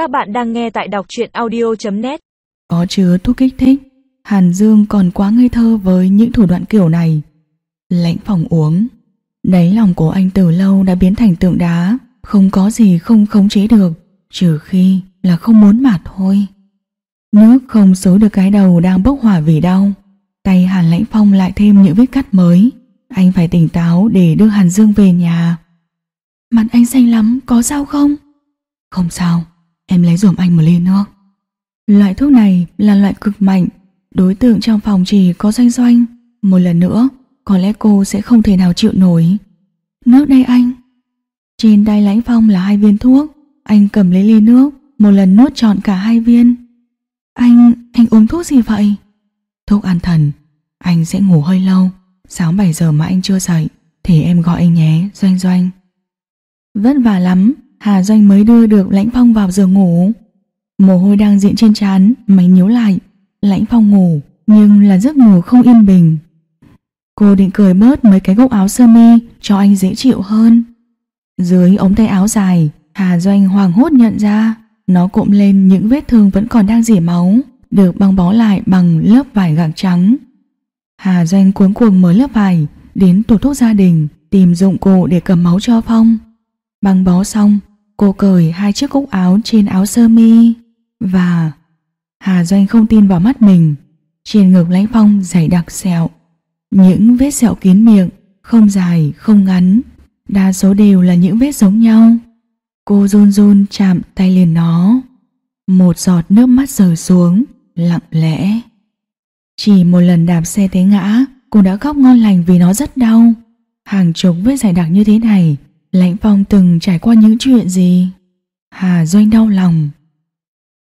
Các bạn đang nghe tại đọc truyện audio.net Có chứa thuốc kích thích Hàn Dương còn quá ngây thơ với những thủ đoạn kiểu này. Lãnh phòng uống. Đáy lòng của anh từ lâu đã biến thành tượng đá Không có gì không khống chế được Trừ khi là không muốn mà thôi. Nước không xối được cái đầu đang bốc hỏa vì đau. Tay Hàn Lãnh Phong lại thêm những vết cắt mới. Anh phải tỉnh táo để đưa Hàn Dương về nhà. Mặt anh xanh lắm, có sao không? Không sao, em lấy dùm anh một ly nước Loại thuốc này là loại cực mạnh. Đối tượng trong phòng chỉ có doanh doanh. Một lần nữa Có lẽ cô sẽ không thể nào chịu nổi. Nước đây anh. Trên tay lãnh phong là hai viên thuốc. Anh cầm lấy ly nước Một lần nuốt trọn cả hai viên. Anh, anh uống thuốc gì vậy? Thuốc an thần. Anh sẽ ngủ hơi lâu. Sáng 7 giờ mà anh chưa dậy Thì em gọi anh nhé, Doanh Doanh. Vất vả lắm. Hà Doanh mới đưa được Lãnh Phong vào giường ngủ. Mồ hôi đang diện trên trán, Máy nhíu lại. Lãnh Phong ngủ, Nhưng là giấc ngủ không yên bình. Cô định cười bớt mấy cái gốc áo sơ mi Cho anh dễ chịu hơn. Dưới ống tay áo dài, Hà Doanh hoàng hốt nhận ra, Nó cụm lên những vết thương vẫn còn đang dỉ máu, Được băng bó lại bằng lớp vải gạc trắng. Hà Doanh cuốn cuồng mới lớp vải, Đến tủ thuốc gia đình, Tìm dụng cụ để cầm máu cho Phong. Băng bó xong Cô cởi hai chiếc cúc áo trên áo sơ mi Và Hà Doanh không tin vào mắt mình. Trên ngực lãnh phong dày đặc sẹo, Những vết sẹo kín miệng, Không dài, không ngắn, Đa số đều là những vết giống nhau. Cô run run chạm tay lên nó, Một giọt nước mắt rơi xuống, Lặng lẽ. Chỉ một lần đạp xe té ngã, Cô đã khóc ngon lành vì nó rất đau. Hàng chục vết dày đặc như thế này Lãnh Phong từng trải qua những chuyện gì? Hà Doanh đau lòng.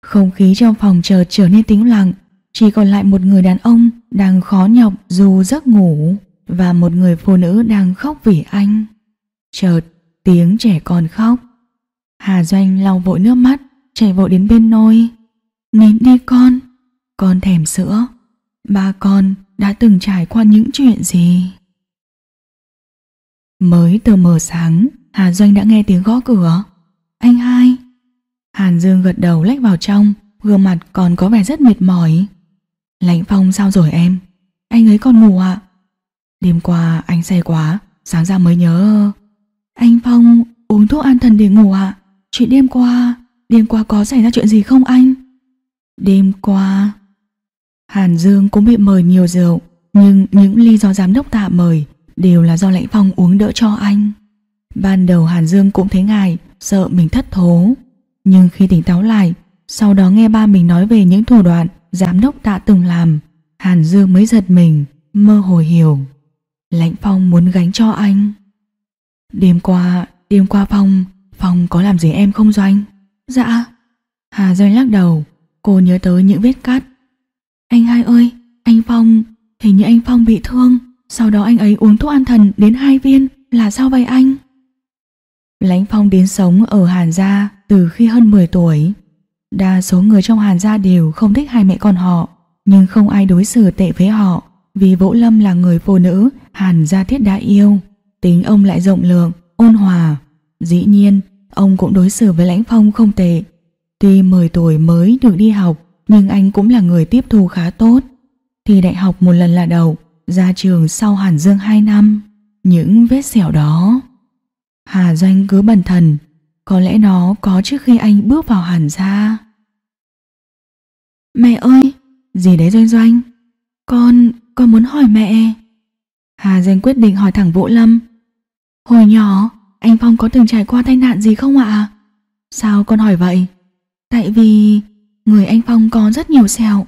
Không khí trong phòng chợt trở nên tĩnh lặng, chỉ còn lại một người đàn ông đang khó nhọc dù giấc ngủ và một người phụ nữ đang khóc vì anh. Chợt, tiếng trẻ con khóc. Hà Doanh lau vội nước mắt, chạy vội đến bên nôi. Nín đi con, con thèm sữa. Ba con đã từng trải qua những chuyện gì? Mới từ mờ sáng, Hà Doanh đã nghe tiếng gõ cửa. Anh hai. Hàn Dương gật đầu lách vào trong, gương mặt còn có vẻ rất mệt mỏi. Lãnh Phong sao rồi em? Anh ấy còn ngủ ạ? Đêm qua anh say quá, sáng ra mới nhớ. Anh Phong uống thuốc an thần để ngủ ạ. Chuyện đêm qua, đêm qua có xảy ra chuyện gì không anh? Đêm qua... Hàn Dương cũng bị mời nhiều rượu, nhưng những ly do giám đốc tạ mời đều là do Lãnh Phong uống đỡ cho anh. Ban đầu Hàn Dương cũng thấy ngài sợ mình thất thố. Nhưng khi tỉnh táo lại, sau đó nghe ba mình nói về những thủ đoạn giám đốc tạ từng làm, Hàn Dương mới giật mình, mơ hồ hiểu. Lãnh Phong muốn gánh cho anh. Đêm qua, đêm qua Phong, Phong có làm gì em không Doanh? Dạ. Hà Doanh lắc đầu, cô nhớ tới những vết cắt. Anh hai ơi, anh Phong, hình như anh Phong bị thương. Sau đó anh ấy uống thuốc an thần đến hai viên Là sao vậy anh? Lãnh Phong đến sống ở Hàn Gia từ khi hơn 10 tuổi. Đa số người trong Hàn Gia đều không thích hai mẹ con họ Nhưng không ai đối xử tệ với họ Vì Vũ Lâm là người phụ nữ Hàn Gia Thiết đã yêu Tính ông lại rộng lượng, ôn hòa. Dĩ nhiên, ông cũng đối xử với Lãnh Phong không tệ. Tuy 10 tuổi mới được đi học Nhưng anh cũng là người tiếp thu khá tốt. Thì đại học một lần là đầu ra trường sau Hàn Dương 2 năm, những vết sẹo đó. Hà Doanh cứ bần thần, có lẽ nó có trước khi anh bước vào Hàn gia. Mẹ ơi, gì đấy Doanh Doanh? Con, con muốn hỏi mẹ. Hà Doanh quyết định hỏi thẳng Vũ Lâm. Hồi nhỏ, anh Phong có từng trải qua tai nạn gì không ạ? Sao con hỏi vậy? Tại vì người anh Phong có rất nhiều sẹo.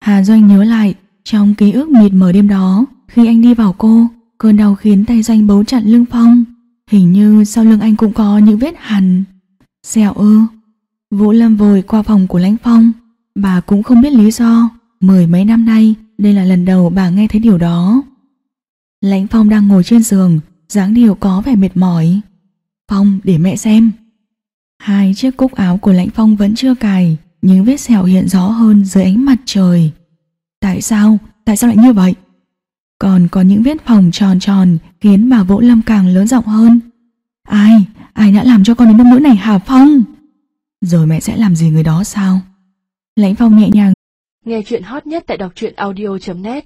Hà Doanh nhớ lại trong ký ức mịt mờ đêm đó, khi anh đi vào cô, cơn đau khiến tay doanh bấu chặt lưng Phong. Hình như sau lưng anh cũng có những vết hằn. Xẹo ư. Vũ Lâm vội qua phòng của Lãnh Phong. Bà cũng không biết lý do. Mười mấy năm nay, đây là lần đầu bà nghe thấy điều đó. Lãnh Phong đang ngồi trên giường, dáng điệu có vẻ mệt mỏi. Phong, để mẹ xem. Hai chiếc cúc áo của Lãnh Phong vẫn chưa cài, những vết sẹo hiện rõ hơn dưới ánh mặt trời. Tại sao? Tại sao lại như vậy? Còn có những vết phòng tròn tròn khiến bà Vỗ Lâm càng lớn giọng hơn. Ai? Ai đã làm cho con đến nông nỗi này hả Phong? Rồi mẹ sẽ làm gì người đó sao? Lãnh Phong nhẹ nhàng Nghe chuyện hot nhất tại đọc truyện audio.net